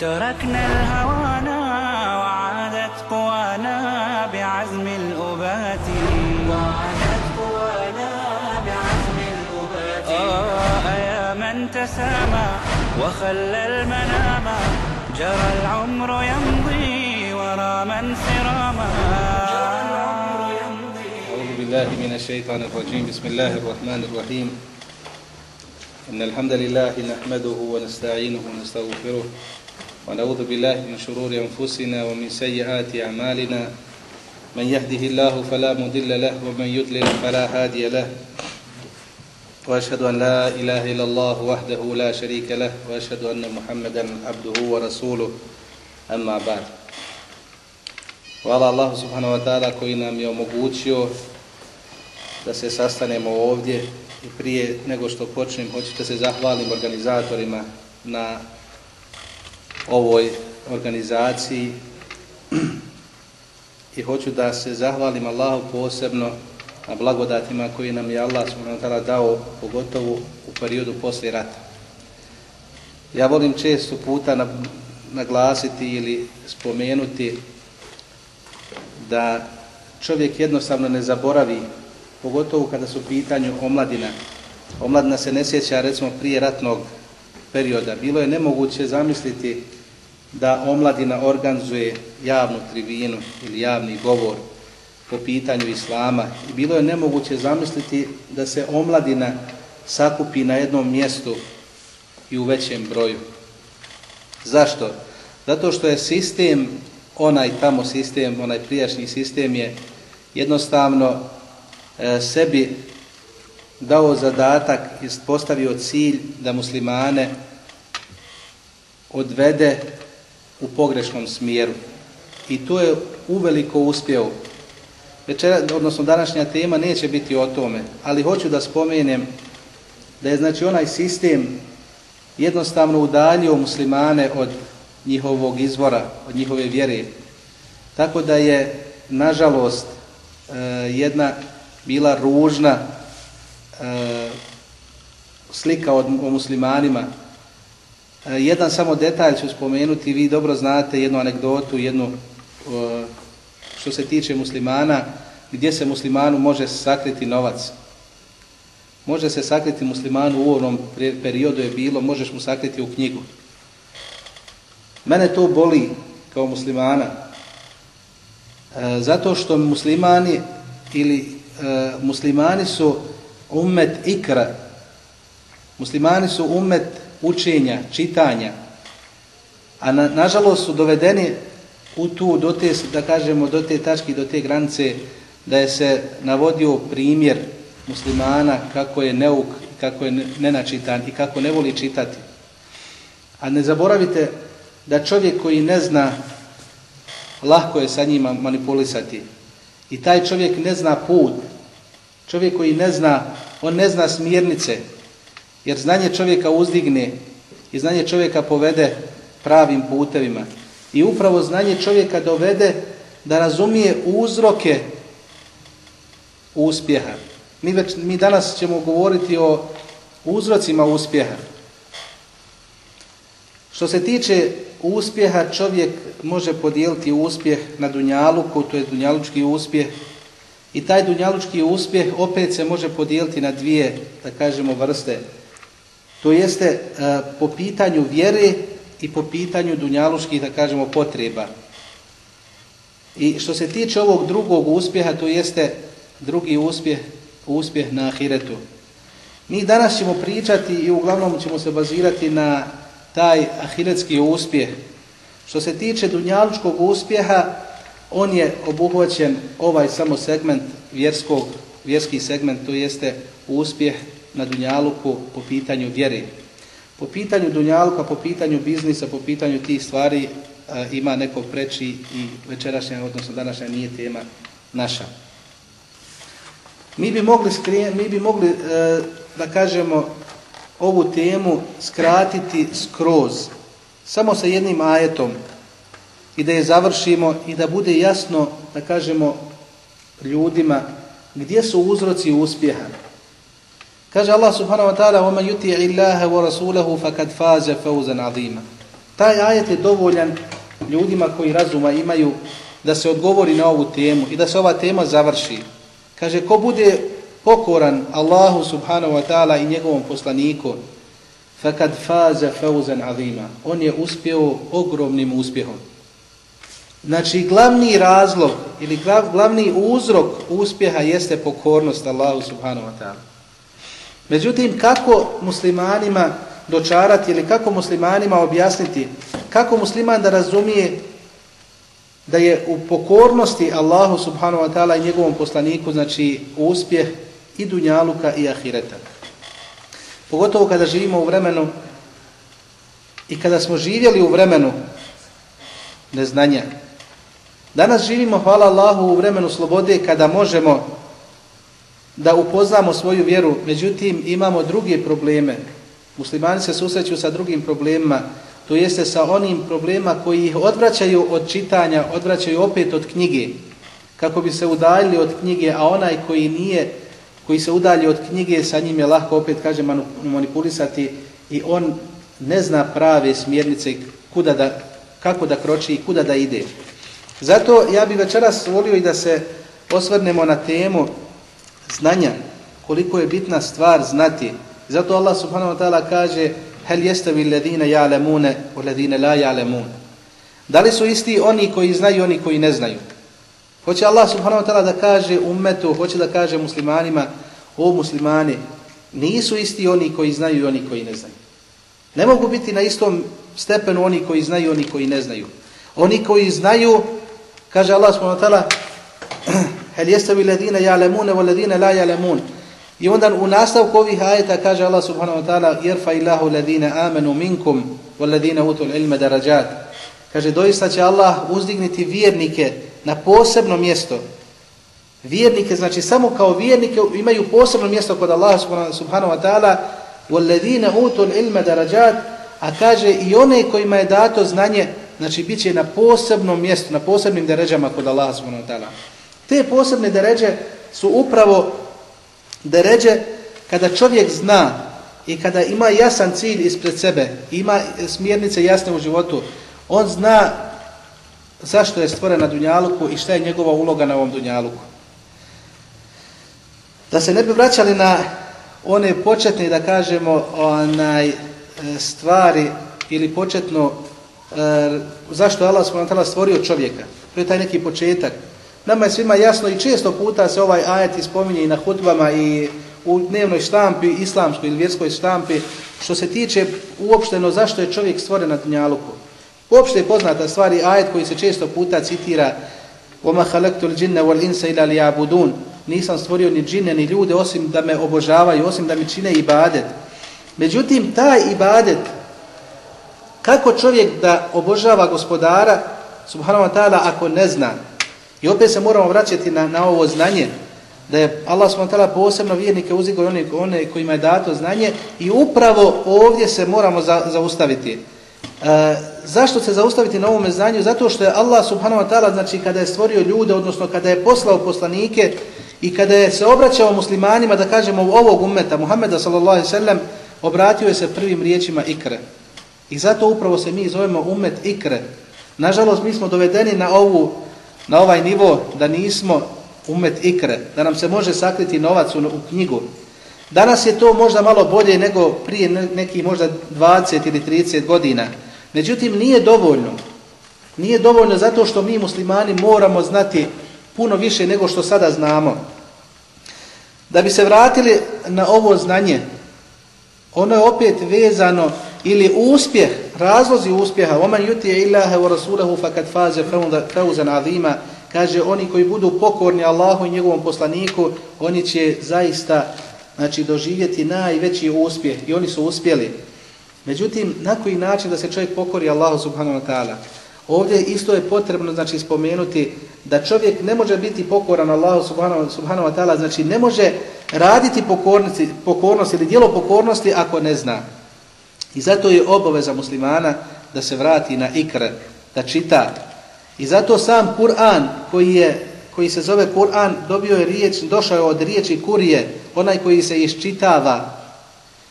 تركنا الهوانا وعادت قوانا بعزم الأبات. وعادت قوانا بعزم الأبات. آه يا من تسامى وخلى المنام. جرى العمر يمضي ورا من سراما. جرى العمر يمضي. أعوذ بالله من الشيطان الرجيم. بسم الله الرحمن الرحيم. إن الحمد لله نحمده ونستعينه ونستغفره ونعوذ بالله من شرور أنفسنا ومن سيئات أعمالنا من يهده الله فلا مضل له ومن يضلل فلا هادي له وأشهد أن لا إله إلا الله وحده لا شريك له وأشهد أن محمدا عبده ورسوله أما بعد Hvala Allahu subhanahu wa ta'ala koji nam je omogućio da se sastanemo ovdje i prije nego što počnem hoću da se zahvalim organizatorima na ovoj organizaciji i hoću da se zahvalim Allahu posebno na blagodatima koje nam je Allah subhanahu dao pogotovo u periodu poslije rata. Ja volim često puta naglasiti ili spomenuti da čovjek jednostavno ne zaboravi, pogotovo kada su u pitanju omladina. Omladina se ne sjeća recimo prije ratnog perioda. Bilo je nemoguće zamisliti da omladina organizuje javnu tribinu ili javni govor po pitanju islama. I bilo je nemoguće zamisliti da se omladina sakupi na jednom mjestu i u većem broju. Zašto? Zato što je sistem onaj tamo sistem, onaj prijašnji sistem je jednostavno e, sebi dao zadatak i postavio cilj da muslimane odvede u pogrešnom smjeru. I to je uveliko uspjeo. Večera, odnosno današnja tema neće biti o tome, ali hoću da spomenem da je znači onaj sistem jednostavno udaljio muslimane od njihovog izvora, od njihove vjere. Tako da je, nažalost, jedna bila ružna slika o muslimanima. Jedan samo detalj ću spomenuti, vi dobro znate jednu anegdotu, jednu što se tiče muslimana, gdje se muslimanu može sakriti novac. Može se sakriti muslimanu u ovom periodu je bilo, možeš mu sakriti u knjigu. Mene to boli kao muslimana. E, zato što muslimani ili e, muslimani su umet ikra. Muslimani su umet učenja, čitanja. A na, nažalost su dovedeni u tu, do te, da kažemo, do te tačke, do te granice, da je se navodio primjer muslimana kako je neuk, kako je nenačitan i kako ne voli čitati. A ne zaboravite da čovjek koji ne zna, lahko je sa njima manipulisati. I taj čovjek ne zna put. Čovjek koji ne zna, on ne zna smjernice. Jer znanje čovjeka uzdigne i znanje čovjeka povede pravim putevima. I upravo znanje čovjeka dovede da razumije uzroke uspjeha. Mi, već, mi danas ćemo govoriti o uzrocima uspjeha. Što se tiče uspjeha, čovjek može podijeliti uspjeh na dunjaluku, to je dunjalučki uspjeh, i taj dunjalučki uspjeh opet se može podijeliti na dvije, da kažemo, vrste. To jeste po pitanju vjere i po pitanju dunjalučkih, da kažemo, potreba. I što se tiče ovog drugog uspjeha, to jeste drugi uspjeh, uspjeh na ahiretu. Mi danas ćemo pričati i uglavnom ćemo se bazirati na taj ahiretski uspjeh. Što se tiče dunjalučkog uspjeha, on je obuhvaćen ovaj samo segment vjerskog, vjerski segment, to jeste uspjeh na dunjaluku po pitanju vjere. Po pitanju dunjaluka, po pitanju biznisa, po pitanju tih stvari, ima neko preči i večerašnja, odnosno današnja nije tema naša. Mi bi mogli, skrije, mi bi mogli e, da kažemo, ovu temu skratiti skroz, samo sa jednim ajetom i da je završimo i da bude jasno, da kažemo, ljudima gdje su uzroci uspjeha. Kaže Allah subhanahu wa ta'ala وَمَا يُتِعِ اللَّهَ وَرَسُولَهُ فَكَدْ فَازَ فَوْزًا عَظِيمًا Taj ajet je dovoljan ljudima koji razuma imaju da se odgovori na ovu temu i da se ova tema završi. Kaže, ko bude pokoran Allahu subhanahu wa ta'ala i njegovom poslaniku, فَكَدْ فَازَ فَوْزًا عَظِيمًا On je uspio ogromnim uspjehom. Znači, glavni razlog ili glavni uzrok uspjeha jeste pokornost Allahu subhanahu wa ta'ala. Međutim, kako muslimanima dočarati ili kako muslimanima objasniti, kako musliman da razumije da je u pokornosti Allahu subhanahu wa ta'ala i njegovom poslaniku, znači uspjeh i dunjaluka i ahireta. Pogotovo kada živimo u vremenu i kada smo živjeli u vremenu neznanja. Danas živimo, hvala Allahu, u vremenu slobode kada možemo da upoznamo svoju vjeru, međutim imamo druge probleme. Muslimani se susreću sa drugim problemima, to jeste sa onim problema koji ih odvraćaju od čitanja, odvraćaju opet od knjige, kako bi se udaljili od knjige, a onaj koji nije, koji se udalji od knjige, sa njim je lahko opet, kaže, manipulisati i on ne zna prave smjernice kuda da, kako da kroči i kuda da ide. Zato ja bih večeras volio i da se osvrnemo na temu znanja, koliko je bitna stvar znati. Zato Allah subhanahu wa ta'ala kaže hel jestavi ledine ja'lemune u ledine la ja'lemun. Da li su isti oni koji znaju oni koji ne znaju? Hoće Allah subhanahu wa ta'ala da kaže ummetu, hoće da kaže muslimanima, o muslimani, nisu isti oni koji znaju i oni koji ne znaju. Ne mogu biti na istom stepenu oni koji znaju i oni koji ne znaju. Oni koji znaju, kaže Allah subhanahu wa ta'ala, hel jestavi ledine ja'lemune u ledine la ja'lemun. I onda u nastavku ovih ajeta kaže Allah subhanahu wa ta'ala jerfa illahu ledine amenu minkum u ledine utul ilme darajat. Kaže doista će Allah uzdigniti vjernike na posebno mjesto. Vjernike, znači samo kao vjernike imaju posebno mjesto kod Allah subhanahu wa ta'ala ledine utul ilme darajat. A kaže i one kojima je dato znanje, znači bit će na posebnom mjestu, na posebnim deređama kod Allah subhanahu wa ta'ala. Te posebne deređe su upravo deređe kada čovjek zna i kada ima jasan cilj ispred sebe, ima smjernice jasne u životu, on zna zašto je stvoren na Dunjaluku i šta je njegova uloga na ovom Dunjaluku. Da se ne bi vraćali na one početne, da kažemo, onaj, stvari ili početno e, zašto je Allah stvorio čovjeka. To je taj neki početak. Nama je svima jasno i često puta se ovaj ajet ispominje i na hutbama i u dnevnoj štampi, islamskoj ili vjerskoj štampi, što se tiče uopšteno zašto je čovjek stvoren na dunjaluku. Uopšte je poznata stvar i ajet koji se često puta citira وَمَا خَلَقْتُ الْجِنَّ وَالْإِنْسَ إِلَا لِيَعْبُدُونَ Nisam stvorio ni džine ni ljude osim da me obožavaju, osim da mi čine ibadet. Međutim, taj ibadet, kako čovjek da obožava gospodara, subhanahu wa ta'ala, ako ne zna, i opet se moramo vraćati na, na ovo znanje, da je Allah s.w.t. posebno vjernike uzigao one, one kojima je dato znanje i upravo ovdje se moramo za, zaustaviti. E, zašto se zaustaviti na ovome znanju? Zato što je Allah subhanahu wa ta'ala, znači kada je stvorio ljude, odnosno kada je poslao poslanike i kada je se obraćao muslimanima, da kažemo ovog ummeta, Muhammeda sallallahu obratio je se prvim riječima ikre. I zato upravo se mi zovemo ummet ikre. Nažalost, mi smo dovedeni na ovu na ovaj nivo da nismo umet ikre, da nam se može sakriti novac u, u knjigu. Danas je to možda malo bolje nego prije nekih možda 20 ili 30 godina. Međutim, nije dovoljno. Nije dovoljno zato što mi muslimani moramo znati puno više nego što sada znamo. Da bi se vratili na ovo znanje, ono je opet vezano ili uspjeh, razlozi uspjeha, oman yuti illaha wa rasulahu faqad faza fawzan azima, kaže oni koji budu pokorni Allahu i njegovom poslaniku, oni će zaista znači doživjeti najveći uspjeh i oni su uspjeli. Međutim, na koji način da se čovjek pokori Allahu subhanahu wa ta'ala? Ovdje isto je potrebno znači spomenuti da čovjek ne može biti pokoran Allahu subhanahu, subhanahu wa ta'ala, znači ne može raditi pokornosti, pokornosti ili dijelo pokornosti ako ne zna. I zato je obaveza muslimana da se vrati na ikr, da čita. I zato sam Kur'an koji je koji se zove Kur'an dobio je riječ, došao je od riječi kurije, onaj koji se iščitava.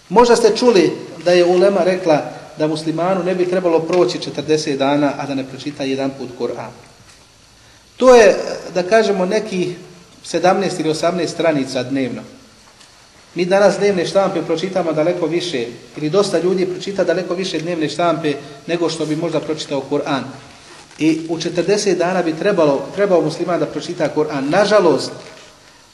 Možda ste čuli da je ulema rekla da muslimanu ne bi trebalo proći 40 dana, a da ne pročita jedan put Kur'an. To je, da kažemo, neki 17 ili 18 stranica dnevno. Mi danas dnevne štampe pročitamo daleko više, ili dosta ljudi pročita daleko više dnevne štampe nego što bi možda pročitao Kur'an. I u 40 dana bi trebalo, trebao musliman da pročita Kur'an. Nažalost,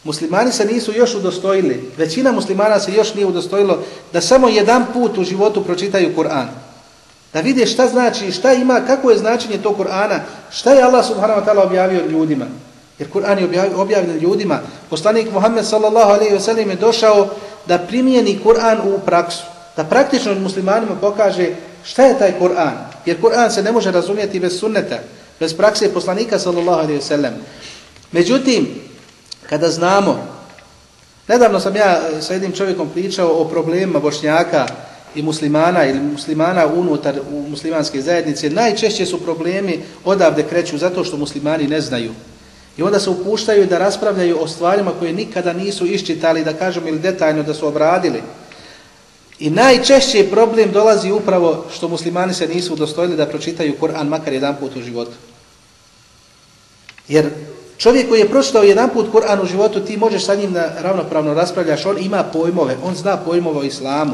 muslimani se nisu još udostojili, većina muslimana se još nije udostojilo da samo jedan put u životu pročitaju Kur'an. Da vide šta znači, šta ima, kako je značenje tog Kur'ana, šta je Allah subhanahu wa ta'ala objavio ljudima. Jer Kur'an je objavljen ljudima. Poslanik Muhammed sallallahu wa sallam je došao da primijeni Kur'an u praksu. Da praktično muslimanima pokaže šta je taj Kur'an. Jer Kur'an se ne može razumjeti bez sunneta, bez prakse poslanika sallallahu alaihi wa sallam. Međutim, kada znamo, nedavno sam ja sa jednim čovjekom pričao o problemima bošnjaka i muslimana ili muslimana unutar muslimanske zajednice, najčešće su problemi odavde kreću zato što muslimani ne znaju. I onda se upuštaju da raspravljaju o stvarima koje nikada nisu iščitali, da kažem ili detaljno da su obradili. I najčešće problem dolazi upravo što muslimani se nisu udostojili da pročitaju Kur'an makar jedan put u životu. Jer čovjek koji je pročitao jedan put Kur'an u životu, ti možeš sa njim da ravnopravno raspravljaš, on ima pojmove, on zna pojmove o islamu.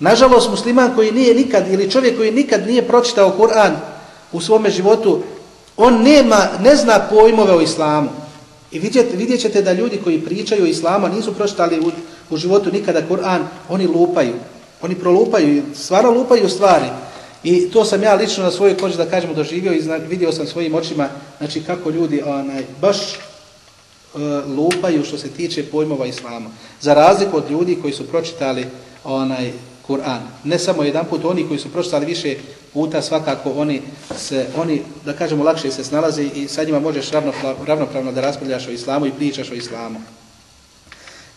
Nažalost, musliman koji nije nikad, ili čovjek koji nikad nije pročitao Kur'an u svome životu, on nema, ne zna pojmove o islamu. I vidjet, vidjet ćete da ljudi koji pričaju o islamu, nisu pročitali u, u životu nikada Kur'an, oni lupaju. Oni prolupaju, stvarno lupaju stvari. I to sam ja lično na svojoj koži, da kažemo, doživio i zna, vidio sam svojim očima, znači kako ljudi onaj, baš uh, lupaju što se tiče pojmova islama. Za razliku od ljudi koji su pročitali onaj Kur'an. Ne samo jedan put, oni koji su pročitali više puta, svakako oni, se, oni da kažemo, lakše se snalaze i sa njima možeš ravnopravno da raspravljaš o islamu i pričaš o islamu.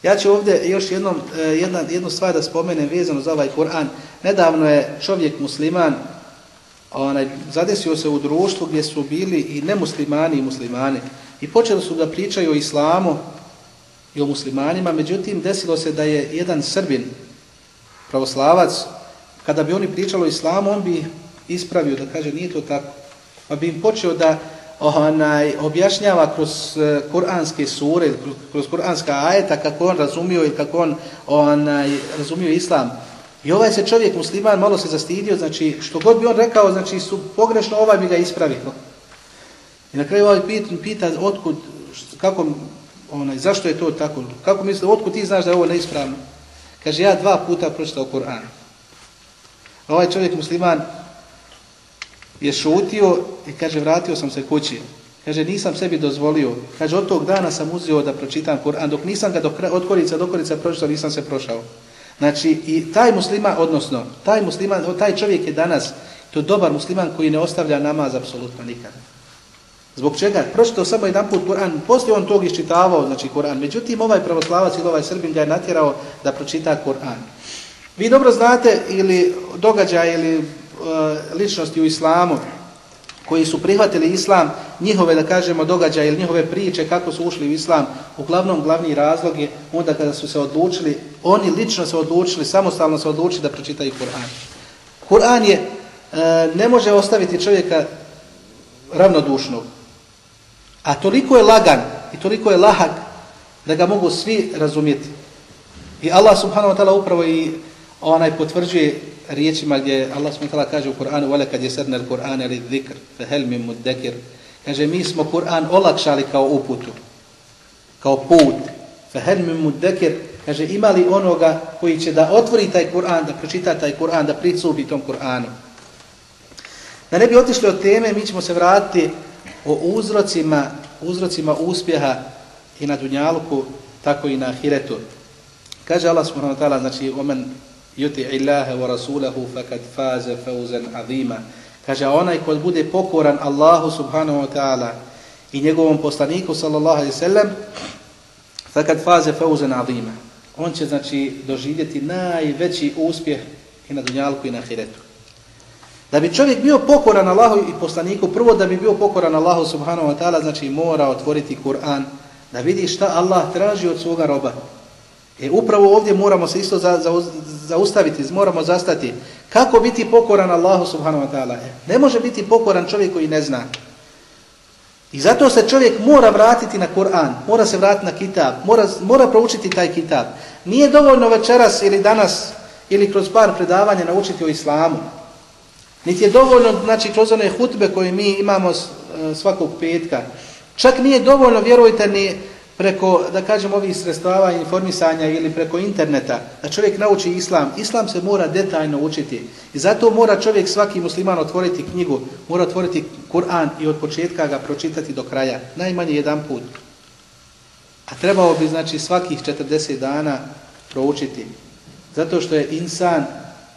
Ja ću ovdje još jednom, jedna, jednu stvar da spomenem vezano za ovaj Kur'an. Nedavno je čovjek musliman, onaj, zadesio se u društvu gdje su bili i nemuslimani i muslimani. I počeli su da pričaju o islamu i o muslimanima, međutim desilo se da je jedan srbin, pravoslavac, kada bi oni pričali o islamu, on bi ispravio da kaže nije to tako. Pa bi im počeo da onaj, objašnjava kroz uh, kuranske sure, kroz, kuranska ajeta kako on razumio i kako on onaj, razumio islam. I ovaj se čovjek musliman malo se zastidio, znači što god bi on rekao, znači su pogrešno ovaj bi ga ispravio. I na kraju ovaj pita, pita otkud, kako, onaj, zašto je to tako, kako misli, otkud ti znaš da je ovo neispravno? Kaže, ja dva puta pročitao Kur'an. Ovaj čovjek musliman je šutio i kaže, vratio sam se kući. Kaže, nisam sebi dozvolio. Kaže, od tog dana sam uzeo da pročitam Kur'an. Dok nisam ga do, od korica do korica pročitao, nisam se prošao. Znači, i taj musliman, odnosno, taj musliman, taj čovjek je danas, to dobar musliman koji ne ostavlja namaz apsolutno nikada. Zbog čega? Pročitao samo jedan put Kur'an, poslije on tog iščitavao, znači Kur'an. Međutim, ovaj pravoslavac ili ovaj Srbin ga je natjerao da pročita Kur'an. Vi dobro znate ili događaj ili ličnosti u islamu koji su prihvatili islam, njihove, da kažemo, događaje ili njihove priče kako su ušli u islam, uglavnom glavni razlog je onda kada su se odlučili, oni lično se odlučili, samostalno se odlučili da pročitaju Kur'an. Kur'an je, uh, ne može ostaviti čovjeka ravnodušnog. A toliko je lagan i toliko je lahak da ga mogu svi razumjeti. I Allah subhanahu wa ta'ala upravo i onaj potvrđuje riječima gdje Allah subhanahu wa ta'ala kaže u Kur'anu وَلَا كَدْ يَسَرْنَ الْقُرْآنَ لِذِكْرِ فَهَلْ مِمْ مُدَّكِرِ Kaže, mi smo Kur'an olakšali kao uputu, kao put. فَهَلْ مِمْ مُدَّكِرِ Kaže, imali onoga koji će da otvori taj Kur'an, da pročita taj Kur'an, da pricubi tom Kur'anu. Da ne bi otišli od teme, mi ćemo se vratiti o uzrocima, uzrocima uspjeha i na Dunjaluku, tako i na Ahiretu. Kaže Allah subhanahu wa ta'ala, znači, omen yuti illaha wa rasulahu fakad faze fauzan azima. Kaže, onaj ko bude pokoran Allahu subhanahu wa ta'ala i njegovom poslaniku sallallahu alaihi sallam, fakad faze fauzen azima. On će znači doživjeti najveći uspjeh i na dunjalku i na ahiretu. Da bi čovjek bio pokoran Allahu i poslaniku, prvo da bi bio pokoran Allahu subhanahu wa ta'ala, znači mora otvoriti Kur'an, da vidi šta Allah traži od svoga roba. E upravo ovdje moramo se isto za, za, zaustaviti, moramo zastati. Kako biti pokoran Allahu subhanahu wa ta'ala? E, ne može biti pokoran čovjek koji ne zna. I zato se čovjek mora vratiti na Kur'an, mora se vratiti na kitab, mora, mora proučiti taj kitab. Nije dovoljno večeras ili danas ili kroz par predavanja naučiti o islamu. Niti je dovoljno, znači, kroz one hutbe koje mi imamo e, svakog petka. Čak nije dovoljno, vjerujte, ni preko, da kažem, ovih sredstava informisanja ili preko interneta, da čovjek nauči islam. Islam se mora detaljno učiti. I zato mora čovjek, svaki musliman, otvoriti knjigu, mora otvoriti Kur'an i od početka ga pročitati do kraja. Najmanje jedan put. A trebao bi, znači, svakih 40 dana proučiti. Zato što je insan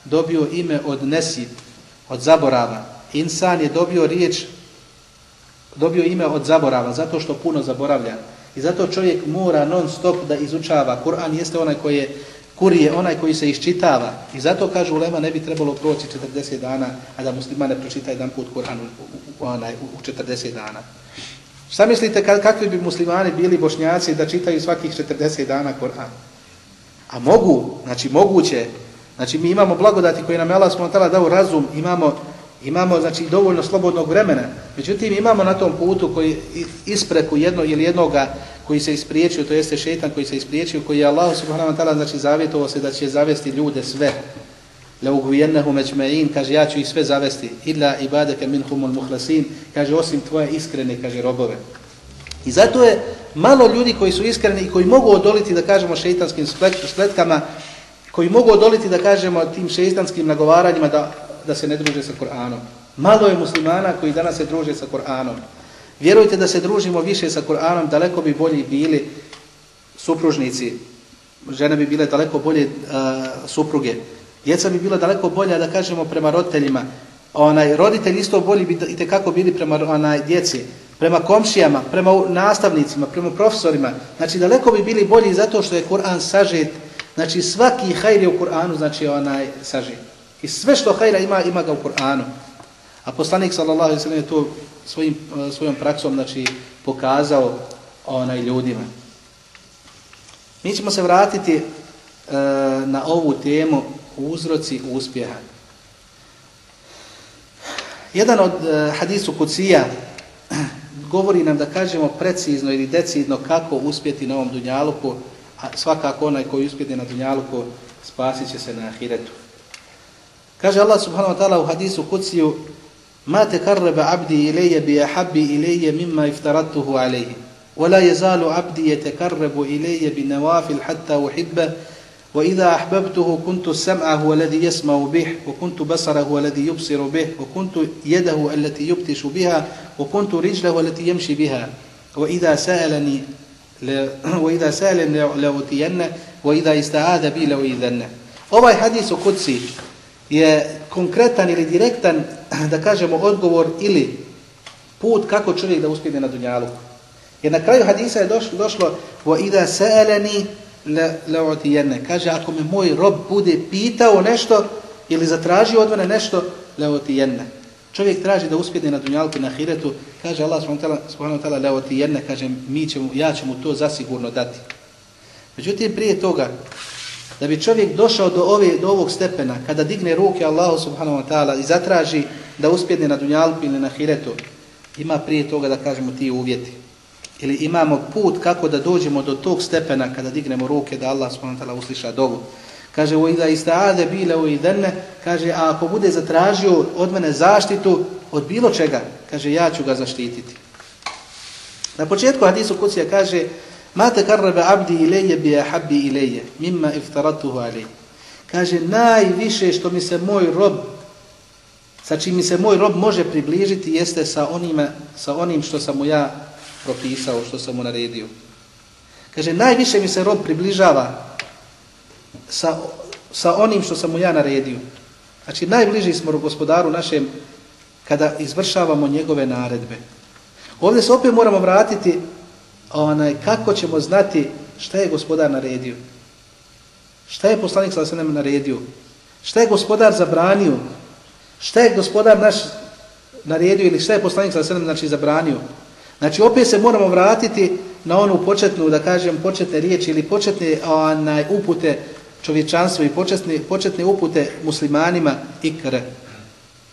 dobio ime od nesit, od zaborava. Insan je dobio riječ, dobio ime od zaborava, zato što puno zaboravlja. I zato čovjek mora non stop da izučava. Kur'an jeste onaj koji je, kurije, onaj koji se iščitava. I zato, kažu ulema, ne bi trebalo proći 40 dana, a da muslima ne pročita jedan put Kur'an u, u, u 40 dana. Šta mislite kakvi bi muslimani bili bošnjaci da čitaju svakih 40 dana Kur'an? A mogu, znači moguće, znači mi imamo blagodati koje nam je Allah dao razum, imamo, imamo znači dovoljno slobodnog vremena, međutim imamo na tom putu koji ispreku jedno ili jednoga koji se ispriječio, to jeste šetan koji se ispriječio, koji je Allah subhanahu wa ta'ala znači zavjetovao se da će zavesti ljude sve. La ugujennehu međme'in, kaže ja ću ih sve zavesti, illa ibadeke minhumul muhlasin, kaže osim tvoje iskrene, kaže robove. I zato je malo ljudi koji su iskreni i koji mogu odoliti, da kažemo, šeitanskim spletkama, koji mogu odoliti, da kažemo, tim šeitanskim nagovaranjima da, da se ne druže sa Kur'anom. Malo je muslimana koji danas se druže sa Kur'anom. Vjerujte da se družimo više sa Kur'anom, daleko bi bolji bili supružnici. Žene bi bile daleko bolje uh, supruge. Djeca bi bila daleko bolja, da kažemo, prema roditeljima. Onaj, roditelji isto bolji bi i tekako bili prema onaj, djeci prema komšijama, prema nastavnicima, prema profesorima. Znači, daleko bi bili bolji zato što je Kur'an sažet. Znači, svaki hajr je u Kur'anu, znači, onaj sažet. I sve što hajra ima, ima ga u Kur'anu. A poslanik, sallallahu alaihi sallam, je to svojim, svojom praksom, znači, pokazao onaj ljudima. Mi ćemo se vratiti e, na ovu temu uzroci uspjeha. Jedan od e, hadisu kucija, govori nam da kažemo precizno ili decidno kako uspjeti na ovom dunjaluku, a svakako onaj koji uspjeti na dunjaluku spasit će se na ahiretu. Kaže Allah subhanahu wa ta'ala te karrebe abdi ilaje bi ahabbi ilaje mimma iftaratuhu alaihi. ولا يزال عبدي يتقرب إلي بنوافل حتى أحبه وإذا أحببته كنت سمعه الذي يسمع به وكنت بصره الذي يبصر به وكنت يده التي يبتش بها وكنت رجله التي يمشي بها وإذا سألني ل... وإذا سألني لأوتين وإذا استعاذ بي لأوذن Ovaj u kuci je konkretan ili direktan, da kažemo, odgovor ili put kako čovjek da uspjede na dunjalu. Jer na kraju hadisa je došlo, došlo وَإِذَا سَأَلَنِي leotijene. Kaže, ako me moj rob bude pitao nešto ili zatražio od mene nešto, leotijene. Čovjek traži da uspjede na dunjalku na hiretu, kaže Allah subhanahu wa ta'ala leotijene, kaže, mi ćemo, ja ću mu to zasigurno dati. Međutim, prije toga, da bi čovjek došao do, ove, do ovog stepena, kada digne ruke Allahu subhanahu wa ta'ala i zatraži da uspjede na dunjalku ili na hiretu, ima prije toga da kažemo ti uvjeti ili imamo put kako da dođemo do tog stepena kada dignemo ruke da Allah subhanahu wa ta'ala usliša dovu. Kaže, o ida ista'ade bile o idene, kaže, a ako bude zatražio od mene zaštitu od bilo čega, kaže, ja ću ga zaštititi. Na početku hadisu kucija kaže, ma te karrebe abdi ileje bi ahabbi ileje, mimma iftaratuhu alej. Kaže, najviše što mi se moj rob, sa čim mi se moj rob može približiti, jeste sa, onime, sa onim što sam mu ja propisao, što sam mu naredio. Kaže, najviše mi se rob približava sa, sa onim što sam mu ja naredio. Znači, najbliži smo gospodaru našem kada izvršavamo njegove naredbe. Ovdje se opet moramo vratiti onaj, kako ćemo znati šta je gospodar naredio. Šta je poslanik sa sve naredio? Šta je gospodar zabranio? Šta je gospodar naš naredio ili šta je poslanik sa sve znači zabranio? Znači opet se moramo vratiti na onu početnu, da kažem, početne riječi ili početne onaj, upute čovječanstva i početne, početne upute muslimanima ikre.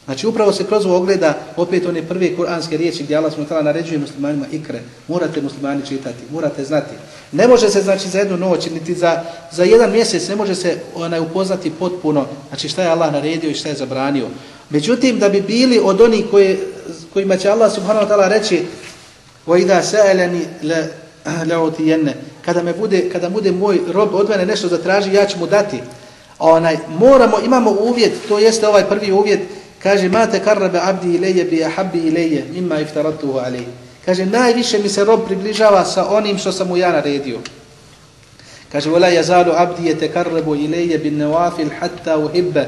Znači upravo se kroz ovo ogleda opet one prve kuranske riječi gdje Allah smo naređuje muslimanima ikre. Morate muslimani čitati, morate znati. Ne može se znači za jednu noć, niti za, za jedan mjesec ne može se onaj upoznati potpuno znači šta je Allah naredio i šta je zabranio. Međutim, da bi bili od onih koji, kojima će Allah subhanahu wa ta'ala reći وَإِذَا سَأَلَنِ لَعُتِيَنَّ kada me bude, kada bude moj rob od mene nešto zatraži, ja ću mu dati. Onaj, moramo, imamo uvjet, to jeste ovaj prvi uvjet, Kaže, ma te karrabe abdi ileje bi ahabbi ileje, mimma iftaratuhu alej. Kaže, najviše mi se rob približava sa onim što sam mu ja naredio. Kaže, vola jazalu abdi je te karrabu ileje bin nevafil hatta uhibbe.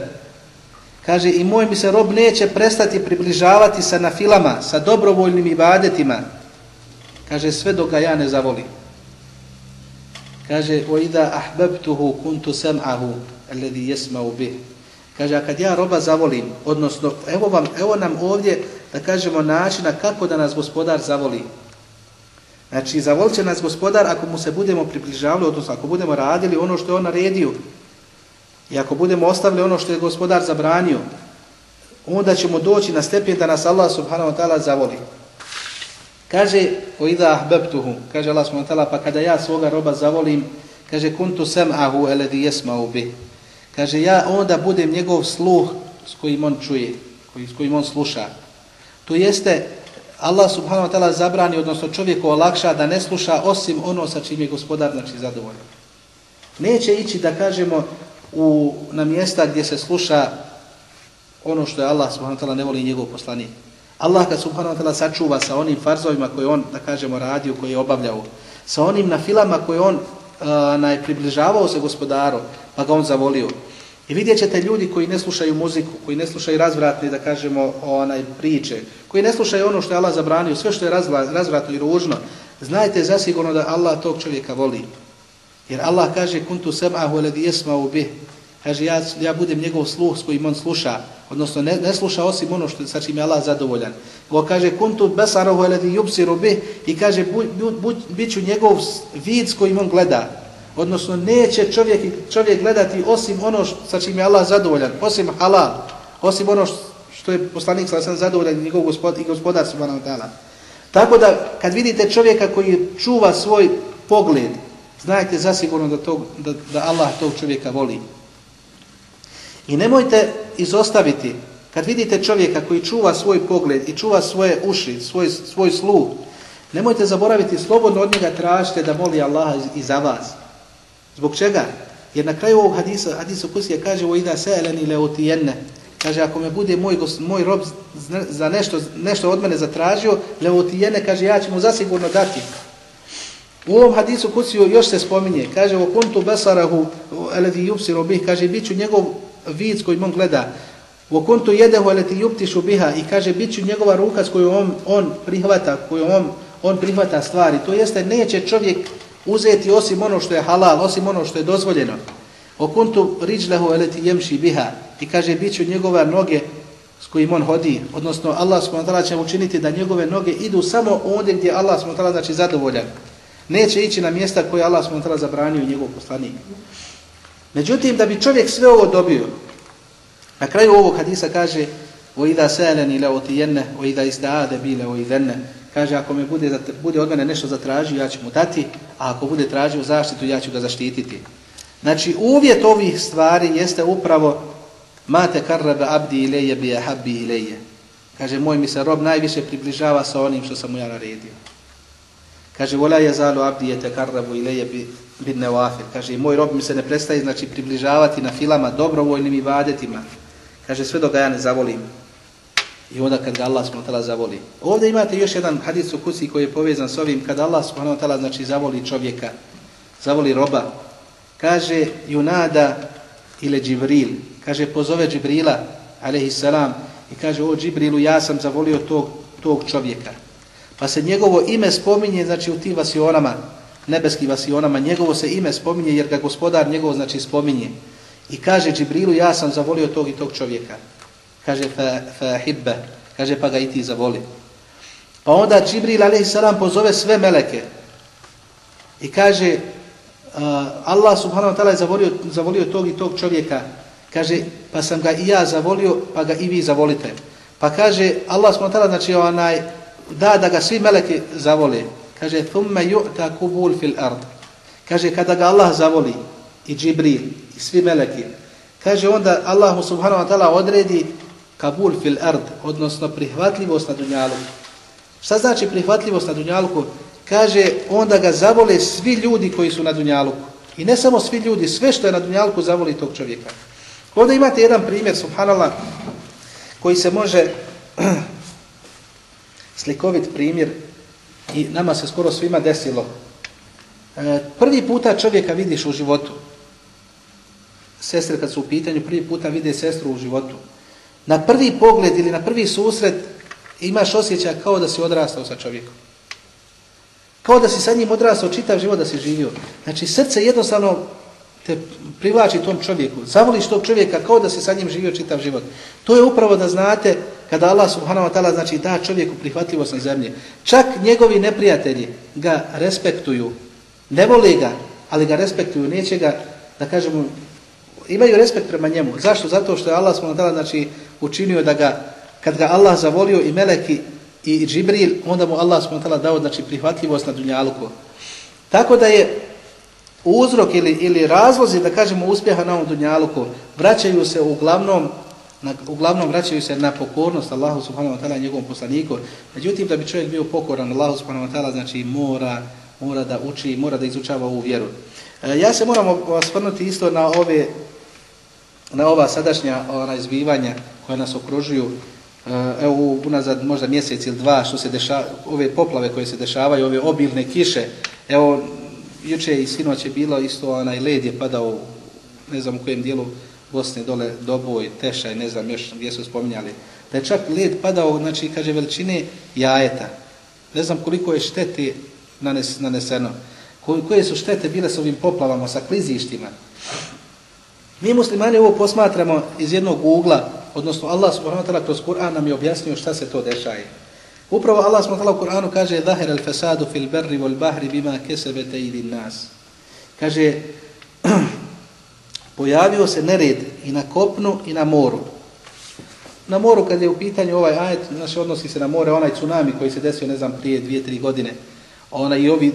Kaže, i moj mi se rob neće prestati približavati sa nafilama, sa dobrovoljnim ibadetima. Kaže, sve dok ga ja ne zavolim. Kaže, o ida ahbabtuhu kuntu sam'ahu, alladhi jesma'u bih. Kaže, a kad ja roba zavolim, odnosno, evo, vam, evo nam ovdje, da kažemo, načina kako da nas gospodar zavoli. Znači, zavolit će nas gospodar ako mu se budemo približavali, odnosno ako budemo radili ono što je on naredio. I ako budemo ostavili ono što je gospodar zabranio, onda ćemo doći na stepen da nas Allah subhanahu wa ta'ala zavoli. Kaže, o ida ahbebtuhu, kaže Allah subhanahu wa ta'ala, pa kada ja svoga roba zavolim, kaže, kuntu sem'ahu eledi jesma'u bih. Kaže, ja onda budem njegov sluh s kojim on čuje, s kojim on sluša. To jeste, Allah subhanahu wa ta'ala zabrani, odnosno čovjeku olakša da ne sluša osim ono sa čim je gospodar znači zadovoljan. Neće ići da kažemo u, na mjesta gdje se sluša ono što je Allah subhanahu wa ta'ala ne voli njegov poslanik. Allah ga subhanahu wa ta'ala sačuva sa onim farzovima koje on, da kažemo, radio, koji je obavljao, sa onim na filama koje on uh, približavao se gospodaru, pa ga on zavolio. I vidjet ćete ljudi koji ne slušaju muziku, koji ne slušaju razvratne, da kažemo, onaj priče, koji ne slušaju ono što je Allah zabranio, sve što je razvratno i ružno, znajte zasigurno da Allah tog čovjeka voli. Jer Allah kaže, kuntu sem'ahu ledi jesma'u bih, kaže, ja, ja budem njegov sluh s kojim on sluša, odnosno ne, ne sluša osim ono što sa čim je Allah zadovoljan. Go kaže, kuntu besarohu ledi yubsiru bih, i kaže, bu, bu, bu, bit ću njegov vid s kojim on gleda, Odnosno, neće čovjek, čovjek gledati osim ono što, sa čim je Allah zadovoljan, osim halal, osim ono što je poslanik sa sam zadovoljan njegov gospod, i gospodar subhanahu ta'ala. Tako da, kad vidite čovjeka koji čuva svoj pogled, znajte zasigurno da, tog, da, da Allah tog čovjeka voli. I nemojte izostaviti, kad vidite čovjeka koji čuva svoj pogled i čuva svoje uši, svoj, svoj sluh, nemojte zaboraviti, slobodno od njega tražite da moli Allaha i za vas. Zbog čega? Jer na kraju ovog hadisa, hadisu kaže o ida se'eleni leutijenne. Kaže, ako me bude moj, moj rob za nešto, nešto od mene zatražio, leutijenne, kaže, ja ću mu zasigurno dati. U ovom hadisu Kusiju još se spominje, kaže, o kuntu besarahu elevi jubsiru bih, kaže, bit ću njegov vid s kojim on gleda. O kuntu jedehu eleti yubtišu biha i kaže, bit ću njegova ruka s kojom on, on prihvata, kojom on, on prihvata stvari. To jeste, neće čovjek uzeti osim ono što je halal, osim ono što je dozvoljeno. O kuntu riđlehu eleti jemši biha i kaže bit ću njegove noge s kojim on hodi, odnosno Allah s.w.t. će učiniti da njegove noge idu samo ondje gdje Allah s.w.t. znači zadovoljan. Neće ići na mjesta koje Allah s.w.t. zabranio njegov poslanik. Međutim, da bi čovjek sve ovo dobio, na kraju ovog hadisa kaže وَإِذَا سَأَلَنِ لَوْتِيَنَّ وَإِذَا إِسْتَعَادَ بِي لَوْإِذَنَّ Kaže, ako me bude, bude od mene nešto zatražio, ja ću mu dati, a ako bude tražio zaštitu, ja ću ga zaštititi. Znači, uvjet ovih stvari jeste upravo mate karrabe abdi ileje bi ahabbi ileje. Kaže, moj mi se rob najviše približava sa onim što sam mu ja naredio. Kaže, vola je zalu abdi je te karrabu ileje bi bid nevafir. Kaže, moj rob mi se ne prestaje, znači, približavati na filama dobrovoljnim i vadetima. Kaže, sve dok ga ja ne zavolim. I onda kad ga Allah subhanahu zavoli. Ovdje imate još jedan hadis u kusi koji je povezan s ovim. Kad Allah subhanahu wa znači zavoli čovjeka, zavoli roba, kaže Junada ile Džibril, kaže pozove Džibrila, alaihi i kaže, o Džibrilu, ja sam zavolio tog, tog čovjeka. Pa se njegovo ime spominje, znači u tim vasionama, nebeskim vasionama, njegovo se ime spominje jer ga gospodar njegovo znači spominje. I kaže Džibrilu, ja sam zavolio tog i tog čovjeka. Kaže, fa, fa hibbe, kaže, pa ga i ti zavoli. Pa onda Džibril, a.s. pozove sve meleke i kaže, uh, Allah subhanahu wa ta'ala je zavolio, zavolio tog i tog čovjeka. Kaže, pa sam ga i ja zavolio, pa ga i vi zavolite. Pa kaže, Allah subhanahu wa ta'ala, znači onaj, da da ga svi meleki zavole. Kaže, thumme yu'ta kubul fil ard. Kaže, kada ga Allah zavoli, i Džibril, i svi meleki, kaže, onda Allah subhanahu wa ta'ala odredi kabul fil ard, odnosno prihvatljivost na dunjalu. Šta znači prihvatljivost na dunjaluku? Kaže, onda ga zavole svi ljudi koji su na dunjaluku. I ne samo svi ljudi, sve što je na dunjaluku zavoli tog čovjeka. Ovdje imate jedan primjer, subhanallah, koji se može slikovit primjer i nama se skoro svima desilo. E, prvi puta čovjeka vidiš u životu. Sestre kad su u pitanju, prvi puta vide sestru u životu. Na prvi pogled ili na prvi susret imaš osjećaj kao da si odrastao sa čovjekom. Kao da si sa njim odrastao čitav život da si živio. Znači srce jednostavno te privlači tom čovjeku. Zavoliš tog čovjeka kao da si sa njim živio čitav život. To je upravo da znate kada Allah subhanahu wa ta'ala znači da čovjeku prihvatljivost na zemlji. Čak njegovi neprijatelji ga respektuju. Ne vole ga, ali ga respektuju. Neće ga, da kažemo, imaju respekt prema njemu. Zašto? Zato što je Allah subhanahu wa ta'ala znači, učinio da ga, kad ga Allah zavolio i meleki i Džibril, onda mu Allah subhanahu wa ta'ala dao znači, prihvatljivost na dunjaluku. Tako da je uzrok ili, ili razlozi, da kažemo, uspjeha na ovom dunjaluku, vraćaju se uglavnom na, uglavnom vraćaju se na pokornost Allahu subhanahu wa ta'ala i njegovom poslaniku. Međutim, da bi čovjek bio pokoran Allahu subhanahu wa ta'ala, znači mora, mora da uči, mora da izučava ovu vjeru. E, ja se moram osvrnuti isto na ove na ova sadašnja ona izbivanja koja nas okružuju e, evo unazad možda mjesec ili dva što se dešava, ove poplave koje se dešavaju, ove obilne kiše. Evo juče i sinoć je bilo isto onaj led je padao ne znam u kojem dijelu Bosne dole Doboj, Tešaj, ne znam još gdje su spominjali. Da je čak led padao, znači kaže veličine jajeta. Ne znam koliko je štete nanes, naneseno. Koje su štete bile s ovim poplavama, sa klizištima. Mi muslimani ovo posmatramo iz jednog ugla, odnosno Allah subhanahu wa ta'ala kroz Kur'an nam je objasnio šta se to dešaje. Upravo Allah ta'ala u Kur'anu kaže Zahir al-fasadu fil berri wal bahri bima kesebete ili nas. Kaže pojavio se nered i na kopnu i na moru. Na moru kad je u pitanju ovaj ajet, znači odnosi se na more, onaj tsunami koji se desio, ne znam, prije dvije, tri godine, ona i ovi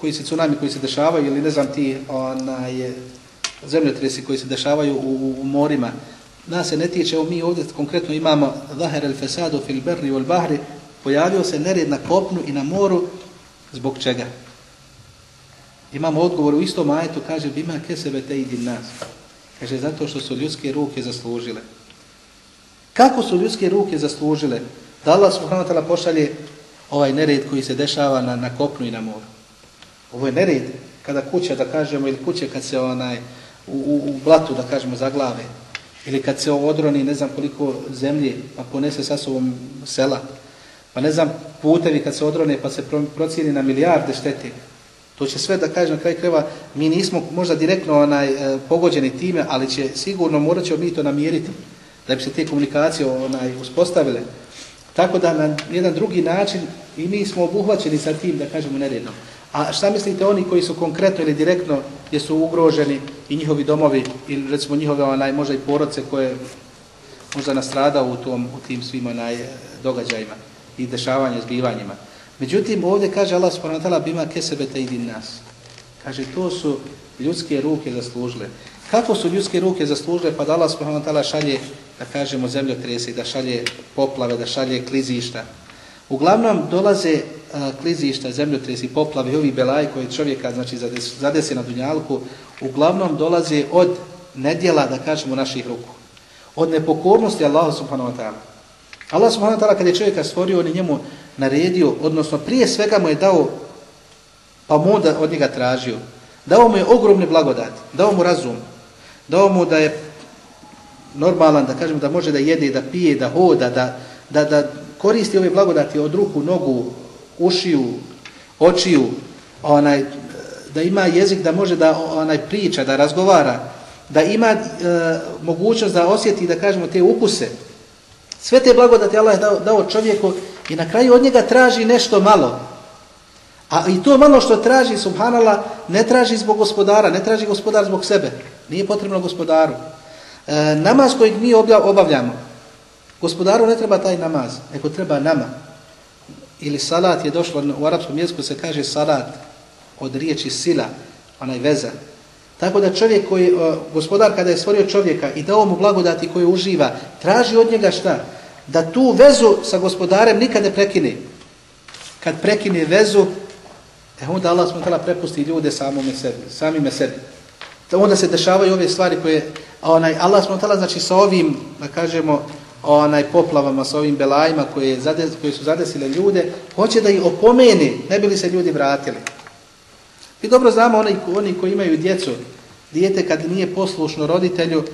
koji se tsunami koji se dešavaju ili ne znam ti onaj zemljotresi koji se dešavaju u, u morima, nas se ne tiče, mi ovdje konkretno imamo zahir el fesadu fil berri wal bahri, pojavio se nered na kopnu i na moru, zbog čega? Imamo odgovor u istom ajetu, kaže, bima kesebe te idi nas. Kaže, zato što su ljudske ruke zaslužile. Kako su ljudske ruke zaslužile? Da Allah subhanahu wa pošalje ovaj nered koji se dešava na, na kopnu i na moru. Ovo je nered kada kuća, da kažemo, ili kuće kad se onaj u, u, u blatu, da kažemo, zaglave. Ili kad se odroni ne znam koliko zemlje, pa ponese sa sobom sela. Pa ne znam, putevi kad se odrone, pa se procijeni na milijarde štete. To će sve da kažem na kraj kreva, mi nismo možda direktno onaj, e, pogođeni time, ali će sigurno morat ćemo mi to namjeriti da bi se te komunikacije onaj, uspostavile. Tako da na jedan drugi način i mi smo obuhvaćeni sa tim, da kažemo, neredno. A šta mislite oni koji su konkretno ili direktno gdje su ugroženi i njihovi domovi ili recimo njihove onaj, možda i porodce koje možda nastrada u, tom, u tim svim onaj, događajima i dešavanja, zbivanjima. Međutim, ovdje kaže Allah subhanahu bima kesebe te idi nas. Kaže, to su ljudske ruke zaslužile. Kako su ljudske ruke zaslužile? Pa da Allah subhanahu šalje, da kažemo, zemljotrese, da šalje poplave, da šalje klizišta. Uglavnom dolaze a, klizišta, zemljotresi, poplave i ovi belaji koji čovjeka znači, zadese na dunjalku, uglavnom dolaze od nedjela, da kažemo, naših ruku. Od nepokornosti Allaha subhanahu wa ta'ala. Allah subhanahu wa ta'ala kad je čovjeka stvorio, on je njemu naredio, odnosno prije svega mu je dao, pa mu onda od njega tražio. Dao mu je ogromne blagodati, dao mu razum, dao mu da je normalan, da kažemo da može da jede, da pije, da hoda, da, da, da koristi ove blagodati od ruku, nogu, ušiju, očiju, onaj, da ima jezik da može da onaj priča, da razgovara, da ima e, mogućnost da osjeti, da kažemo, te ukuse. Sve te blagodati Allah je dao, dao čovjeku i na kraju od njega traži nešto malo. A i to malo što traži, subhanallah, ne traži zbog gospodara, ne traži gospodar zbog sebe. Nije potrebno gospodaru. E, namaz kojeg mi obavljamo, gospodaru ne treba taj namaz, nego treba nama. Ili salat je došlo, u arapskom jeziku se kaže salat, od riječi sila, onaj veza. Tako da čovjek koji, gospodar kada je stvorio čovjeka i dao mu blagodati koje uživa, traži od njega šta? Da tu vezu sa gospodarem nikad ne prekine. Kad prekine vezu, e onda Allah smo prepusti ljude samome sebi, samime sebi. Onda se dešavaju ove stvari koje, onaj, Allah smo znači sa ovim, da kažemo, onaj poplavama, sa ovim belajima koje, koje su zadesile ljude, hoće da ih opomeni, ne bi li se ljudi vratili. I dobro znamo oni, oni koji imaju djecu, dijete kad nije poslušno roditelju,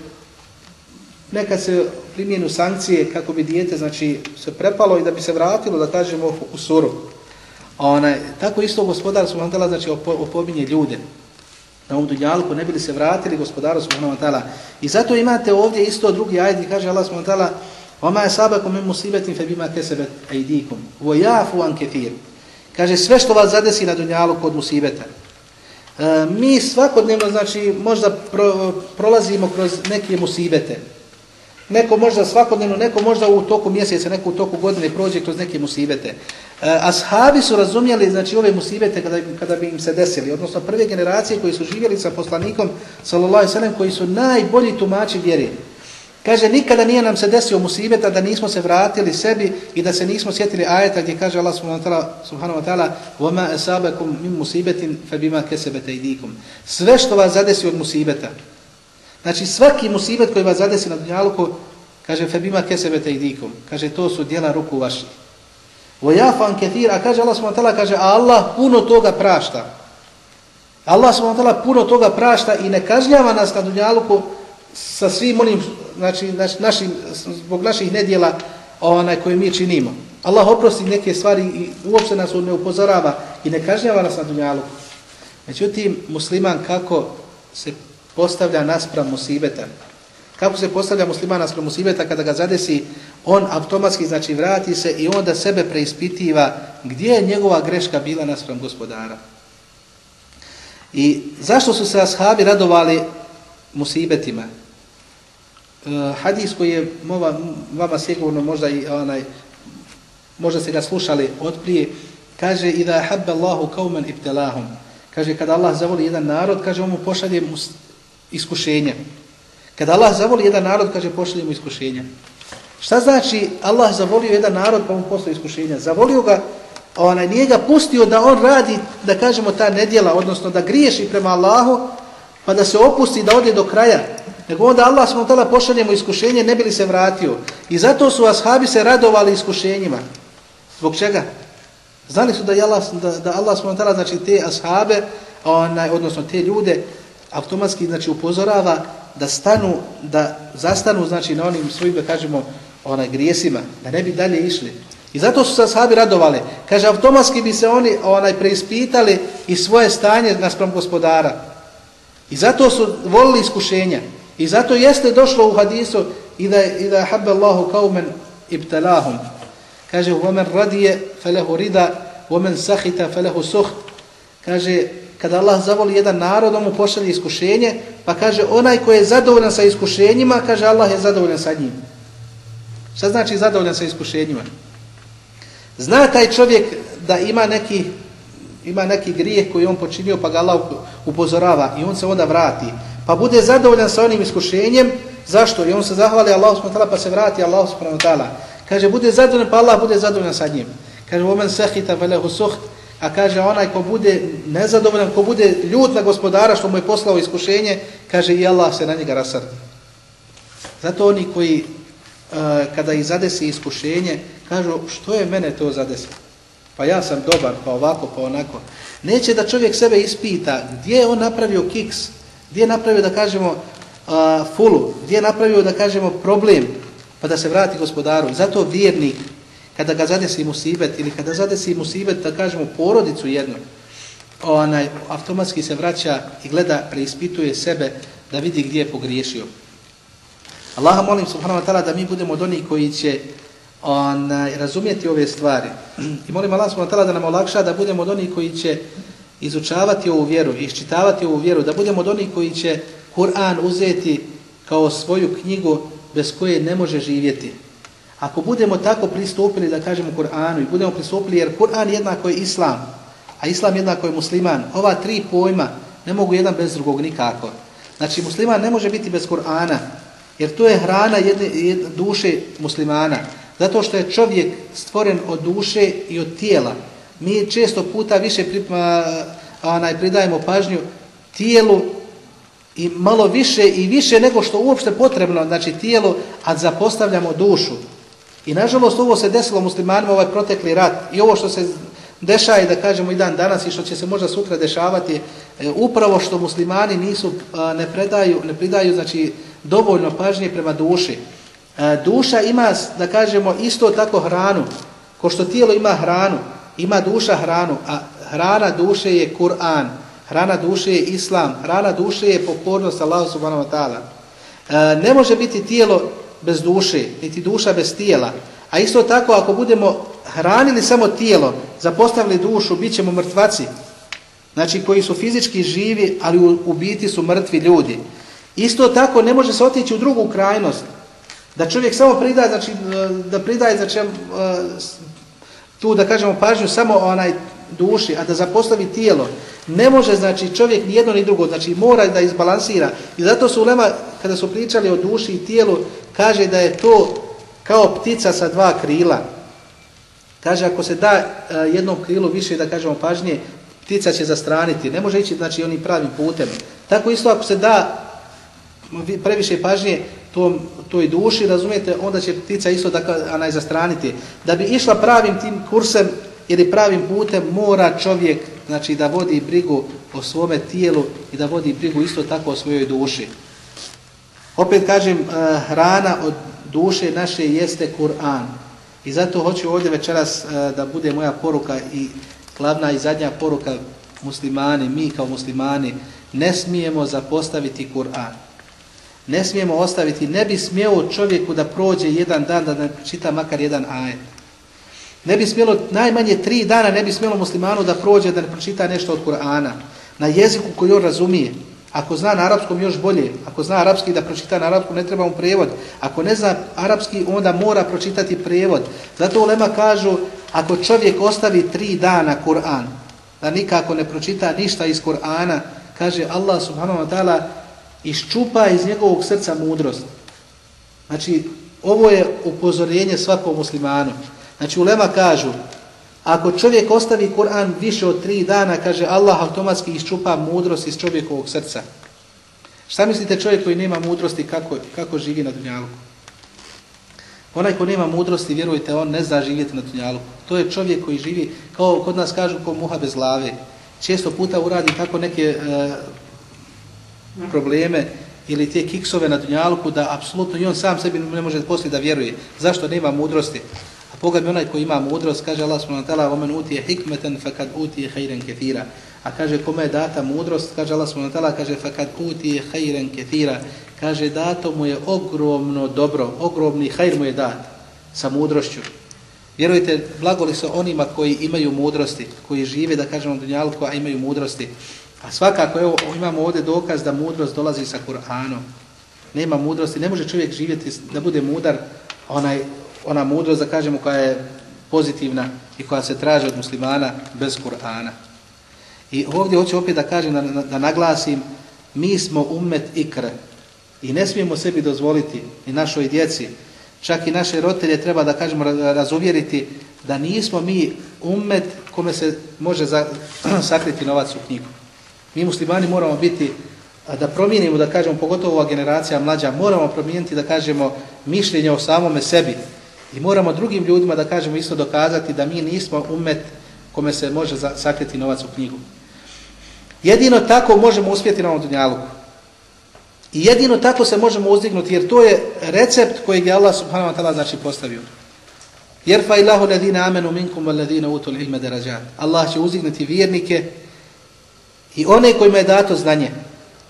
nekad se primjenu sankcije kako bi dijete znači, se prepalo i da bi se vratilo, da kažemo, u suru. Ona, tako isto gospodar Subhanahu znači opominje ljude na ovom dunjalku, ne bili se vratili gospodaru Subhanahu I zato imate ovdje isto drugi ajd kaže Allah Subhanahu Oma je sabakom im musibetim fe bima kesebet aidikum. Vo jafu an kefir. Kaže sve što vas zadesi na dunjalu kod musibeta. E, mi svakodnevno, znači, možda pro, prolazimo kroz neke musibete. Neko možda svakodnevno, neko možda u toku mjeseca, neko u toku godine prođe kroz neke musibete. E, ashabi su razumjeli znači ove musibete kada, kada bi im se desili, odnosno prve generacije koji su živjeli sa poslanikom sallallahu alejhi koji su najbolji tumači vjere. Kaže, nikada nije nam se desio musibeta da nismo se vratili sebi i da se nismo sjetili ajeta gdje kaže Allah subhanahu wa ta'ala وَمَا أَسَابَكُمْ مِنْ مُسِيبَةٍ فَبِمَا كَسَبَتَ إِدِيكُمْ Sve što vas zadesi od musibeta. Znači svaki musibet koji vas zadesi na dunjaluku, kaže فَبِمَا كَسَبَتَ إِدِيكُمْ Kaže, to su dijela ruku vaših. وَيَافَنْ كَثِيرًا A kaže Allah subhanahu wa ta'ala, kaže, a Allah puno toga prašta. Allah subhanahu wa ta'ala puno toga prašta i ne kažnjava nas na dunjaluku sa svim onim, znači, našim, zbog naših nedjela onaj, koje mi činimo. Allah oprosti neke stvari i uopšte nas ne upozorava i ne kažnjava nas na dunjalu. Međutim, musliman kako se postavlja naspram musibeta? Kako se postavlja musliman naspram musibeta kada ga zadesi, on automatski znači vrati se i onda sebe preispitiva gdje je njegova greška bila naspram gospodara. I zašto su se ashabi radovali musibetima? uh, hadis koji je vama sigurno možda i onaj možda se ga slušali otprije, kaže idha habba Allahu qauman ibtalahum. Kaže kada Allah zavoli jedan narod, kaže on mu pošalje iskušenje. Kada Allah zavoli jedan narod, kaže pošalje mu iskušenje. Šta znači Allah zavolio jedan narod pa mu poslao iskušenja? Zavolio ga, onaj nije ga pustio da on radi, da kažemo ta nedjela, odnosno da griješi prema Allahu, pa da se opusti da ode do kraja, nego onda Allah smo tada pošaljemo iskušenje, ne bi li se vratio. I zato su ashabi se radovali iskušenjima. Zbog čega? Znali su da, je Allah, da, da Allah smo znači te ashabe, onaj, odnosno te ljude, automatski znači, upozorava da stanu, da zastanu znači, na onim svojim, da kažemo, onaj, grijesima, da ne bi dalje išli. I zato su se ashabi radovali. Kaže, automatski bi se oni onaj preispitali i svoje stanje naspram gospodara. I zato su volili iskušenja. I zato jeste došlo u hadisu ida ida habba Allahu qauman ibtalahum. Kaže: "Wa man radiya falahu rida, wa man sakhita falahu sukht." Kaže: "Kada Allah zavoli jedan narod, on mu pošalje iskušenje, pa kaže onaj ko je zadovoljan sa iskušenjima, kaže Allah je zadovoljan sa njim." Šta znači zadovoljan sa iskušenjima? Zna taj čovjek da ima neki ima neki grijeh koji on počinio pa ga Allah upozorava i on se onda vrati pa bude zadovoljan sa onim iskušenjem, zašto? I on se zahvali Allahu subhanahu pa se vrati Allahu subhanahu. Kaže bude zadovoljan pa Allah bude zadovoljan sa njim. Kaže omen sahita falahu suht, a kaže onaj ko bude nezadovoljan, ko bude ljut na gospodara što mu je poslao iskušenje, kaže i Allah se na njega rasrdi. Zato oni koji uh, kada ih zadesi iskušenje, kažu što je mene to zadesilo? Pa ja sam dobar, pa ovako, pa onako. Neće da čovjek sebe ispita gdje je on napravio kiks, Gdje je napravio da kažemo a, fulu, gdje je napravio, da kažemo, problem, pa da se vrati gospodaru. Zato vjernik, kada ga zadesi musibet, ili kada zadesi musibet, da kažemo, porodicu jednu, onaj, automatski se vraća i gleda, preispituje sebe, da vidi gdje je pogriješio. Allaha molim subhanahu wa ta'ala da mi budemo od onih koji će onaj, razumijeti ove stvari. I molim Allah ta'ala da nam olakša da budemo od onih koji će izučavati ovu vjeru, iščitavati ovu vjeru, da budemo od onih koji će Kur'an uzeti kao svoju knjigu bez koje ne može živjeti. Ako budemo tako pristupili da kažemo Kur'anu i budemo pristupili jer Kur'an jednako je Islam, a Islam jednako je musliman, ova tri pojma ne mogu jedan bez drugog nikako. Znači musliman ne može biti bez Kur'ana, jer to je hrana jedne, jedne duše muslimana. Zato što je čovjek stvoren od duše i od tijela. Mi često puta više priprema, onaj, pridajemo pažnju tijelu i malo više i više nego što uopšte potrebno, znači tijelu, a zapostavljamo dušu. I nažalost ovo se desilo muslimanima ovaj protekli rat i ovo što se dešava da kažemo i dan danas i što će se možda sutra dešavati, e, upravo što muslimani nisu, a, ne predaju, ne pridaju znači dovoljno pažnje prema duši. E, duša ima, da kažemo, isto tako hranu, ko što tijelo ima hranu, ima duša hranu, a hrana duše je Kur'an, hrana duše je Islam, hrana duše je pokornost Allahu subhanahu wa ta'ala. E, ne može biti tijelo bez duše, niti duša bez tijela. A isto tako, ako budemo hranili samo tijelo, zapostavili dušu, bit ćemo mrtvaci. Znači, koji su fizički živi, ali u, u biti su mrtvi ljudi. Isto tako, ne može se otići u drugu krajnost. Da čovjek samo pridaje, znači, da pridaje, znači, tu da kažemo pažnju samo onaj duši, a da zapostavi tijelo. Ne može, znači, čovjek ni jedno ni drugo, znači, mora da izbalansira. I zato su ulema, kada su pričali o duši i tijelu, kaže da je to kao ptica sa dva krila. Kaže, ako se da jednom krilu više, da kažemo, pažnje, ptica će zastraniti. Ne može ići, znači, onim pravim putem. Tako isto, ako se da previše pažnje tom, toj duši, razumijete, onda će ptica isto da anaj zastraniti. Da bi išla pravim tim kursem ili pravim putem, mora čovjek znači, da vodi brigu o svome tijelu i da vodi brigu isto tako o svojoj duši. Opet kažem, hrana od duše naše jeste Kur'an. I zato hoću ovdje večeras da bude moja poruka i glavna i zadnja poruka muslimani, mi kao muslimani, ne smijemo zapostaviti Kur'an. Ne smijemo ostaviti, ne bi smjelo čovjeku da prođe jedan dan da ne čita makar jedan ajet. Ne bi smjelo, najmanje tri dana ne bi smjelo muslimanu da prođe da ne pročita nešto od Kur'ana. Na jeziku koji on razumije. Ako zna na arapskom još bolje. Ako zna arapski da pročita na arapskom ne treba mu prevod. Ako ne zna arapski onda mora pročitati prevod. Zato ulema kažu ako čovjek ostavi tri dana Kur'an da nikako ne pročita ništa iz Kur'ana kaže Allah subhanahu wa ta'ala iščupa iz njegovog srca mudrost. Znači, ovo je upozorenje svakom muslimanu. Znači, ulema kažu, ako čovjek ostavi Kur'an više od tri dana, kaže Allah automatski iščupa mudrost iz čovjekovog srca. Šta mislite čovjek koji nema mudrosti, kako, kako živi na dunjalku? Onaj ko nema mudrosti, vjerujte, on ne zna živjeti na dunjalku. To je čovjek koji živi, kao kod nas kažu, kao muha bez glave. Često puta uradi tako neke e, probleme ili te kiksove na dunjalku da apsolutno i on sam sebi ne može poslije da vjeruje. Zašto nema mudrosti? A pogledaj onaj koji ima mudrost, kaže Allah subhanahu wa ta'ala وَمَنْ أُوتِيَ حِكْمَةً فَكَدْ أُوتِيَ خَيْرًا كَثِيرًا A kaže kome je data mudrost, kaže Allah subhanahu wa ta'ala, kaže فَكَدْ أُوتِيَ خَيْرًا كَثِيرًا Kaže dato mu je ogromno dobro, ogromni hajr mu je dat sa mudrošću. Vjerujte, blagoli su onima koji imaju mudrosti, koji žive, da kažemo, dunjalku, a imaju mudrosti. A svakako, evo, imamo ovdje dokaz da mudrost dolazi sa Kur'anom. Nema mudrosti, ne može čovjek živjeti da bude mudar, onaj, ona mudrost, da kažemo, koja je pozitivna i koja se traži od muslimana bez Kur'ana. I ovdje hoću opet da kažem, da, da naglasim, mi smo umet ikre i ne smijemo sebi dozvoliti i našoj djeci, čak i naše roditelje treba da kažemo razuvjeriti da nismo mi umet kome se može sakriti novac u knjigu. Mi muslimani moramo biti, da promijenimo, da kažemo, pogotovo ova generacija mlađa, moramo promijeniti, da kažemo, mišljenje o samome sebi. I moramo drugim ljudima, da kažemo, isto dokazati da mi nismo umet kome se može sakriti novac u knjigu. Jedino tako možemo uspjeti na ovom dunjaluku. I jedino tako se možemo uzdignuti, jer to je recept kojeg je Allah subhanahu wa ta'ala znači postavio. Jerfa ilahu ladina amenu minkum ladina utul ilme darajat. Allah će uzdignuti vjernike i one kojima je dato znanje.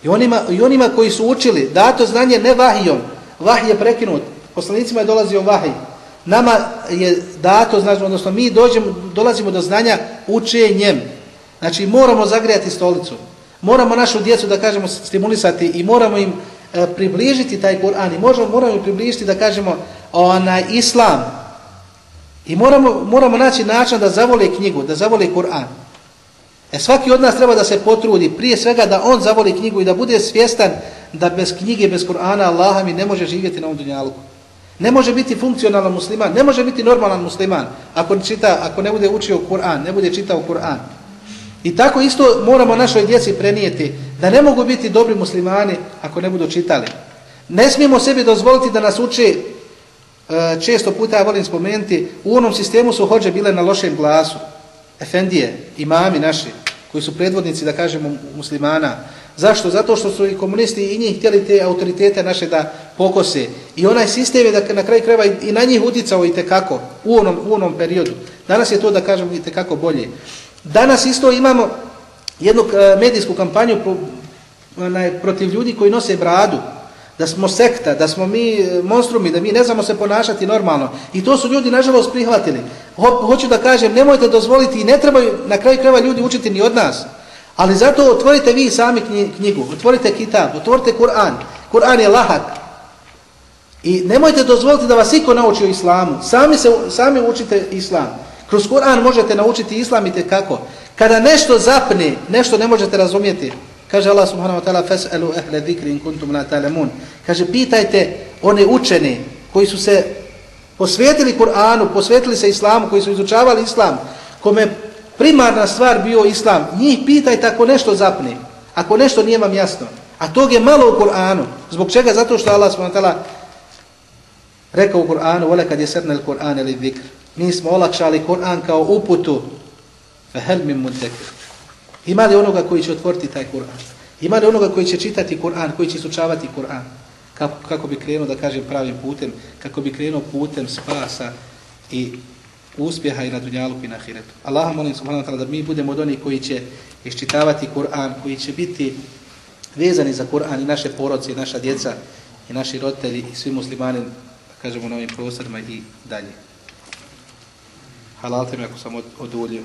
I onima, I onima koji su učili dato znanje ne vahijom. Vahij je prekinut. Poslanicima je dolazio vahij. Nama je dato, znači, odnosno mi dođemo, dolazimo do znanja učenjem. Znači moramo zagrijati stolicu. Moramo našu djecu, da kažemo, stimulisati i moramo im e, približiti taj Kur'an. I možemo, moramo im približiti, da kažemo, onaj islam. I moramo, moramo naći način da zavole knjigu, da zavole Kur'an. E svaki od nas treba da se potrudi, prije svega da on zavoli knjigu i da bude svjestan da bez knjige, bez Kur'ana Allaha mi ne može živjeti na ovom dunjalku. Ne može biti funkcionalan musliman, ne može biti normalan musliman ako čita, ako ne bude učio Kur'an, ne bude čitao Kur'an. I tako isto moramo našoj djeci prenijeti da ne mogu biti dobri muslimani ako ne budu čitali. Ne smijemo sebi dozvoliti da nas uči, e, često puta ja volim spomenuti, u onom sistemu su hođe bile na lošem glasu. Efendije, imami naši, koji su predvodnici, da kažemo, muslimana. Zašto? Zato što su i komunisti i njih htjeli te autoritete naše da pokose. I onaj sistem je da na kraju kreva i na njih uticao i tekako u onom, u onom periodu. Danas je to, da kažemo, i tekako bolje. Danas isto imamo jednu e, medijsku kampanju protiv ljudi koji nose bradu, da smo sekta, da smo mi e, monstrumi, da mi ne znamo se ponašati normalno. I to su ljudi, nažalost, prihvatili. Ho, hoću da kažem, nemojte dozvoliti i ne trebaju na kraju kreva ljudi učiti ni od nas. Ali zato otvorite vi sami knjigu, otvorite kitab, otvorite Kur'an. Kur'an je lahak. I nemojte dozvoliti da vas iko nauči o islamu. Sami, se, sami učite islam. Kroz Kur'an možete naučiti islam i kako. Kada nešto zapne, nešto ne možete razumjeti. Kaže Allah subhanahu wa ta'ala fas'alu ahla dhikri in kuntum la ta'lamun. Kaže pitajte one učene koji su se posvetili Kur'anu, posvetili se islamu, koji su izučavali islam, kome primarna stvar bio islam, njih pitajte ako nešto zapne, ako nešto nije vam jasno. A tog je malo u Kur'anu. Zbog čega? Zato što Allah ta'ala rekao u Kur'anu, vole kad je srnel Kur'an ili dhikr. Mi smo olakšali Kur'an kao uputu. Fahel min muntekir. Ima li onoga koji će otvoriti taj Kur'an? Ima li onoga koji će čitati Kur'an, koji će sučavati Kur'an? Kako, kako bi krenuo, da kažem, pravim putem, kako bi krenuo putem spasa i uspjeha i na dunjalu i na ahiretu. Allah molim subhanahu wa ta'ala da mi budemo od onih koji će iščitavati Kur'an, koji će biti vezani za Kur'an i naše poroci, i naša djeca i naši roditelji i svi muslimani, da kažemo, na ovim prostorima i dalje. Halalte mi ako sam odulio.